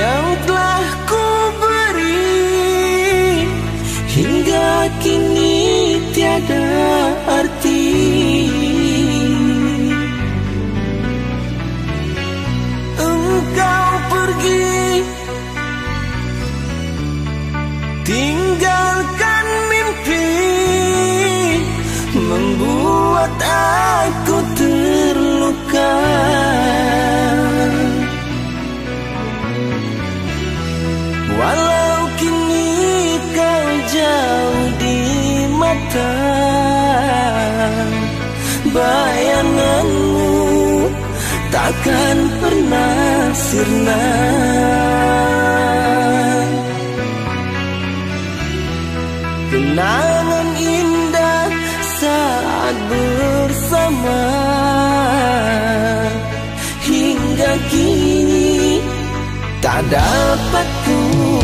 yang telah ku beri hingga kini tiada arti. Bayanganmu takkan pernah sirna. Kenangan indah saat bersama. Hingga kini tak dapat ku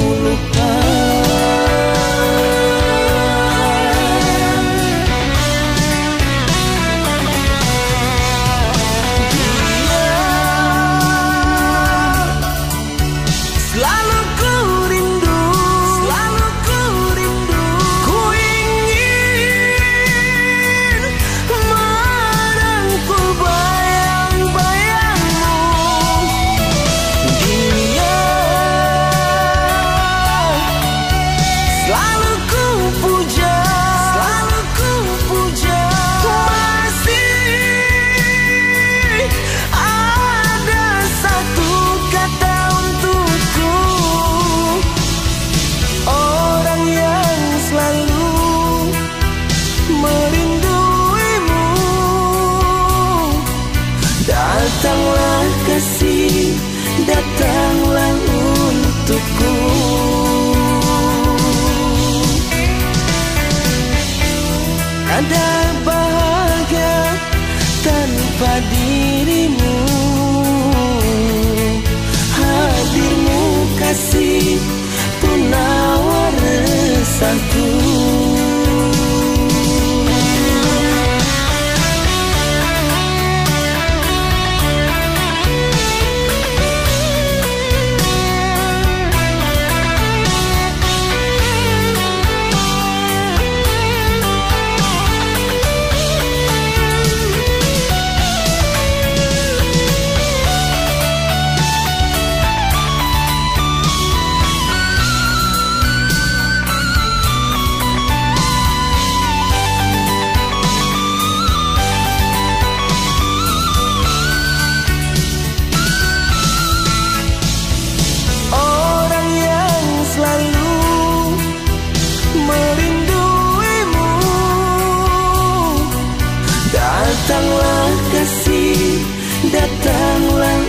padi Datanglah kasih, datanglah